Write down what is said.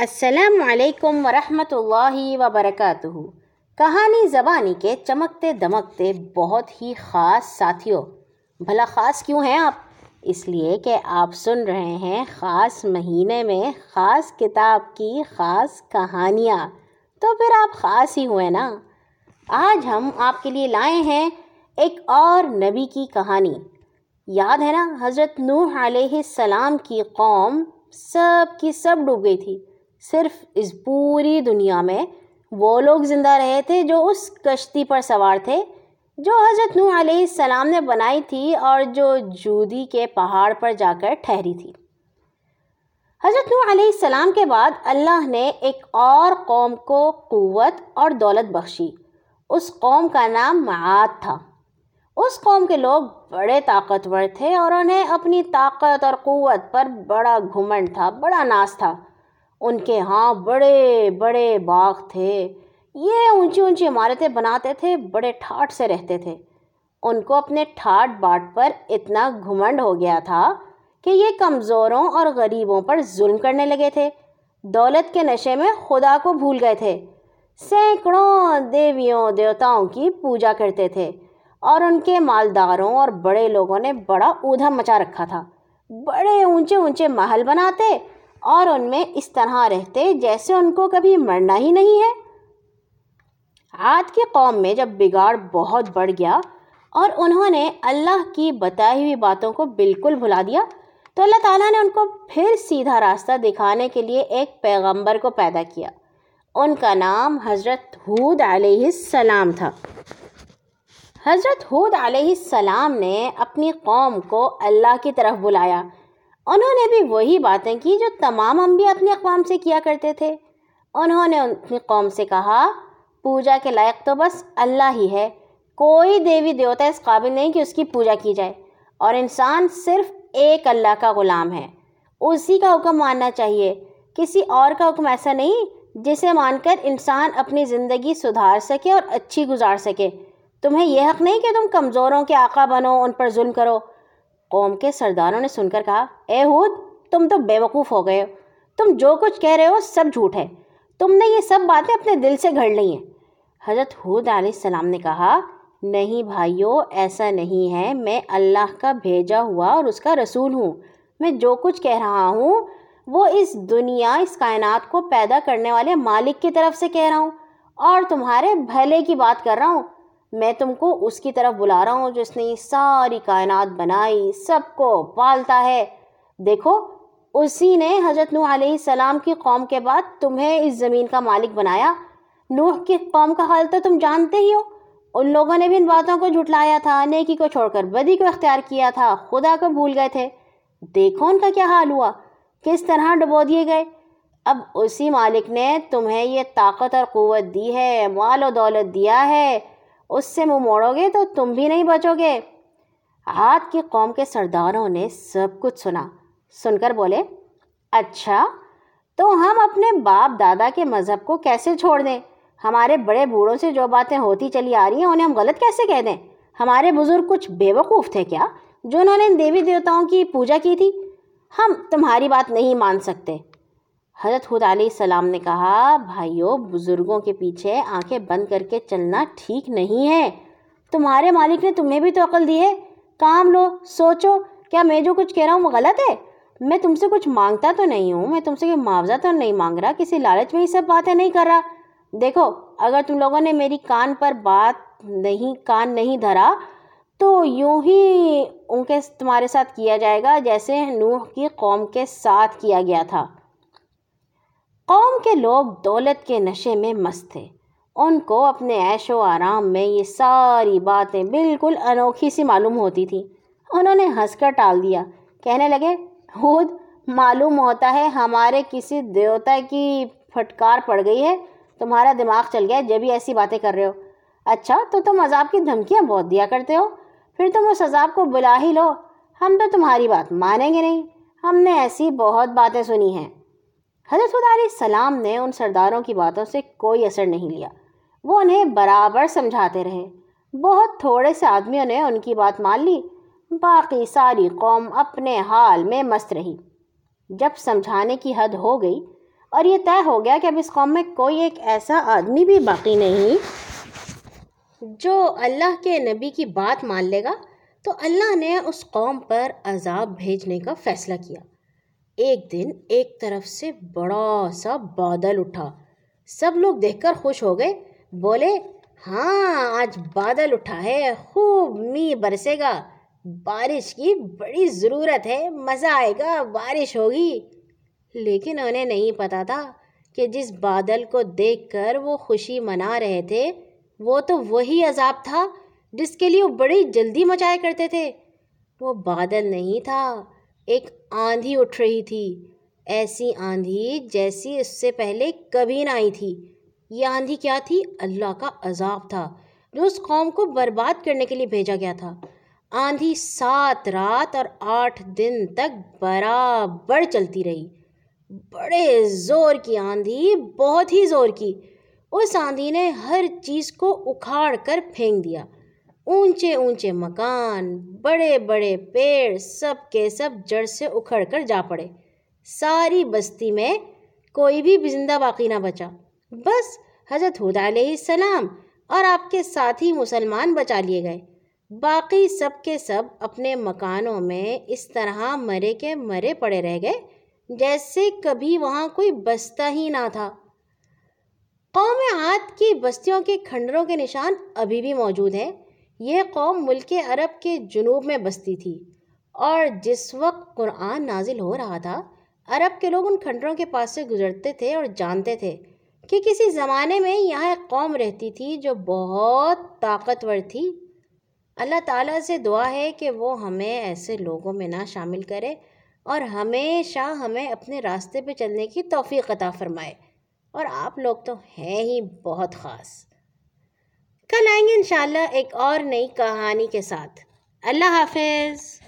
السلام علیکم ورحمۃ اللہ وبرکاتہ۔ کہانی زبانی کے چمکتے دمکتے بہت ہی خاص ساتھیوں۔ بھلا خاص کیوں ہیں آپ؟ اس لیے کہ آپ سن رہے ہیں خاص مہینے میں خاص کتاب کی خاص کہانیاں۔ تو پھر آپ خاص ہی ہوئے نا۔ آج ہم آپ کے لیے لائے ہیں ایک اور نبی کی کہانی۔ یاد ہے نا، حضرت نوح علیہ السلام کی قوم سب کی سب ڈوب گئی تھی۔ صرف اس پوری دنیا میں وہ لوگ زندہ رہے تھے جو اس کشتی پر سوار تھے، جو حضرت نوح علیہ السلام نے بنائی تھی اور جو جودی کے پہاڑ پر جا کر ٹھہری تھی۔ حضرت نوح علیہ السلام کے بعد اللہ نے ایک اور قوم کو قوت اور دولت بخشی۔ اس قوم کا نام معاد تھا۔ اس قوم کے لوگ بڑے طاقتور تھے اور انہیں اپنی طاقت اور قوت پر بڑا گھمنڈ تھا، بڑا ناز تھا۔ ان کے ہاں بڑے بڑے باغ تھے۔ یہ اونچی اونچی عمارتیں بناتے تھے، بڑے ٹھاٹ سے رہتے تھے۔ ان کو اپنے ٹھاٹ باٹ پر اتنا گھمنڈ ہو گیا تھا کہ یہ کمزوروں اور غریبوں پر ظلم کرنے لگے تھے۔ دولت کے نشے میں خدا کو بھول گئے تھے۔ سینکڑوں دیویوں، دیوتاؤں کی پوجا کرتے تھے۔ اور ان کے مالداروں اور بڑے لوگوں نے بڑا اودھم مچا رکھا تھا۔ بڑے اونچے اونچے محل بناتے اور ان میں اس طرح رہتے جیسے ان کو کبھی مرنا ہی نہیں ہے۔ عاد کی قوم میں جب بگاڑ بہت بڑھ گیا اور انہوں نے اللہ کی بتائی ہوئی باتوں کو بالکل بھلا دیا، تو اللہ تعالیٰ نے ان کو پھر سیدھا راستہ دکھانے کے لیے ایک پیغمبر کو پیدا کیا۔ ان کا نام حضرت حود علیہ السلام تھا۔ حضرت حود علیہ السلام نے اپنی قوم کو اللہ کی طرف بلایا۔ انہوں نے بھی وہی باتیں کی جو تمام انبیاء اپنی اقوام سے کیا کرتے تھے۔ انہوں نے اپنی قوم سے کہا، پوجا کے لائق تو بس اللہ ہی ہے، کوئی دیوی دیوتا اس قابل نہیں کہ اس کی پوجا کی جائے۔ اور انسان صرف ایک اللہ کا غلام ہے۔ اسی کا حکم ماننا چاہیے۔ کسی اور کا حکم ایسا نہیں جسے مان کر انسان اپنی زندگی سدھار سکے اور اچھی گزار سکے۔ تمہیں یہ حق نہیں کہ تم کمزوروں کے آقا بنو، ان پر ظلم کرو۔ قوم کے سرداروں نے سن کر کہا، اے ہود، تم تو بے وقوف ہو گئے ہو۔ تم جو کچھ کہہ رہے ہو، سب جھوٹ ہے۔ تم نے یہ سب باتیں اپنے دل سے گھڑ لی ہیں۔ حضرت حود علیہ السلام نے کہا، نہیں بھائیو، ایسا نہیں ہے۔ میں اللہ کا بھیجا ہوا اور اس کا رسول ہوں۔ میں جو کچھ کہہ رہا ہوں، وہ اس دنیا، اس کائنات کو پیدا کرنے والے مالک کی طرف سے کہہ رہا ہوں۔ اور تمہارے بھلے کی بات کر رہا ہوں۔ میں تم کو اس کی طرف بلا رہا ہوں جس نے یہ ساری کائنات بنائی، سب کو پالتا ہے۔ دیکھو، اسی نے حضرت نوح علیہ السلام کی قوم کے بعد تمہیں اس زمین کا مالک بنایا۔ نوح کی قوم کا حال تو تم جانتے ہی ہو۔ ان لوگوں نے بھی ان باتوں کو جھٹلایا تھا، نیکی کو چھوڑ کر بدی کو اختیار کیا تھا، خدا کو بھول گئے تھے۔ دیکھو ان کا کیا حال ہوا، کس طرح ڈبو دیے گئے۔ اب اسی مالک نے تمہیں یہ طاقت اور قوت دی ہے، مال و دولت دیا ہے۔ اس سے منہ موڑو گے تو تم بھی نہیں بچو گے۔ عاد کی قوم کے سرداروں نے سب کچھ سنا۔ سن کر بولے اچھا تو ہم اپنے باپ دادا کے مذہب کو کیسے چھوڑ دیں؟ ہمارے بڑے بوڑھوں سے جو باتیں ہوتی چلی آ رہی ہیں، انہیں ہم غلط کیسے کہہ دیں؟ ہمارے بزرگ کچھ بے وقوف تھے کیا، جو انہوں نے دیوی دیوتاؤں کی پوجا کی تھی؟ ہم تمہاری بات نہیں مان سکتے۔ حضرت خود علیہ السلام نے کہا، بھائیو، بزرگوں کے پیچھے آنکھیں بند کر کے چلنا ٹھیک نہیں ہے۔ تمہارے مالک نے تمہیں بھی تو عقل دی ہے۔ کام لو، سوچو، کیا میں جو کچھ کہہ رہا ہوں وہ غلط ہے؟ میں تم سے کچھ مانگتا تو نہیں ہوں، میں تم سے کوئی معاوضہ تو نہیں مانگ رہا، کسی لالچ میں ہی سب باتیں نہیں کر رہا۔ دیکھو، اگر تم لوگوں نے میری کان پر بات نہیں، کان نہیں دھرا، تو یوں ہی ان کے تمہارے ساتھ کیا جائے گا جیسے نوح کی قوم کے ساتھ کیا گیا تھا۔ قوم کے لوگ دولت کے نشے میں مست تھے۔ ان کو اپنے عیش و آرام میں یہ ساری باتیں بالکل انوکھی سی معلوم ہوتی تھیں۔ انہوں نے ہنس کر ٹال دیا۔ کہنے لگے خود معلوم ہوتا ہے ہمارے کسی دیوتا کی پھٹکار پڑ گئی ہے۔ تمہارا دماغ چل گیا جب بھی ایسی باتیں کر رہے ہو۔ اچھا تو تم عذاب کی دھمکیاں بہت دیا کرتے ہو۔ پھر تم اس عذاب کو بلا ہی لو۔ ہم تو تمہاری بات مانیں گے نہیں۔ ہم نے ایسی بہت باتیں سنی ہیں۔ حضرت خدا علیہ السلام نے ان سرداروں کی باتوں سے کوئی اثر نہیں لیا۔ وہ انہیں برابر سمجھاتے رہے۔ بہت تھوڑے سے آدمیوں نے ان کی بات مان لی۔ باقی ساری قوم اپنے حال میں مست رہی۔ جب سمجھانے کی حد ہو گئی اور یہ طے ہو گیا کہ اب اس قوم میں کوئی ایک ایسا آدمی بھی باقی نہیں جو اللہ کے نبی کی بات مان لے گا، تو اللہ نے اس قوم پر عذاب بھیجنے کا فیصلہ کیا۔ ایک دن ایک طرف سے بڑا سا بادل اٹھا۔ سب لوگ دیکھ کر خوش ہو گئے۔ بولے ہاں آج بادل اٹھا ہے، خوب می برسے گا۔ بارش کی بڑی ضرورت ہے، مزہ آئے گا، بارش ہوگی۔ لیکن انہیں نہیں پتا تھا کہ جس بادل کو دیکھ کر وہ خوشی منا رہے تھے، وہ تو وہی عذاب تھا جس کے لیے وہ بڑی جلدی مچایا کرتے تھے۔ وہ بادل نہیں تھا۔ ایک آندھی اٹھ رہی تھی۔ ایسی آندھی جیسی اس سے پہلے کبھی نہ آئی تھی۔ یہ آندھی کیا تھی؟ اللہ کا عذاب تھا۔ جو اس قوم کو برباد کرنے کے لیے بھیجا گیا تھا۔ آندھی سات رات اور آٹھ دن تک برابر چلتی رہی۔ بڑے زور کی آندھی، بہت ہی زور کی۔ اس آندھی نے ہر چیز کو اکھاڑ کر پھینک دیا۔ اونچے اونچے مکان، بڑے بڑے پیڑ سب کے سب جڑ سے اکھڑ کر جا پڑے۔ ساری بستی میں کوئی بھی زندہ باقی نہ بچا۔ بس حضرت ہدا علیہ السلام اور آپ کے ساتھی مسلمان بچا لیے گئے۔ باقی سب کے سب اپنے مکانوں میں اس طرح مرے کے مرے پڑے رہ گئے، جیسے کبھی وہاں کوئی بستہ ہی نہ تھا۔ قوم عاد کی بستیوں کے کھنڈروں کے نشان ابھی بھی موجود ہیں۔ یہ قوم ملک عرب کے جنوب میں بستی تھی اور جس وقت قرآن نازل ہو رہا تھا، عرب کے لوگ ان کھنڈروں کے پاس سے گزرتے تھے اور جانتے تھے کہ کسی زمانے میں یہاں ایک قوم رہتی تھی جو بہت طاقتور تھی۔ اللہ تعالیٰ سے دعا ہے کہ وہ ہمیں ایسے لوگوں میں نہ شامل کرے اور ہمیشہ ہمیں اپنے راستے پہ چلنے کی توفیق عطا فرمائے۔ اور آپ لوگ تو ہیں ہی بہت خاص۔ کل آئیں گے انشاءاللہ ایک اور نئی کہانی کے ساتھ۔ اللہ حافظ۔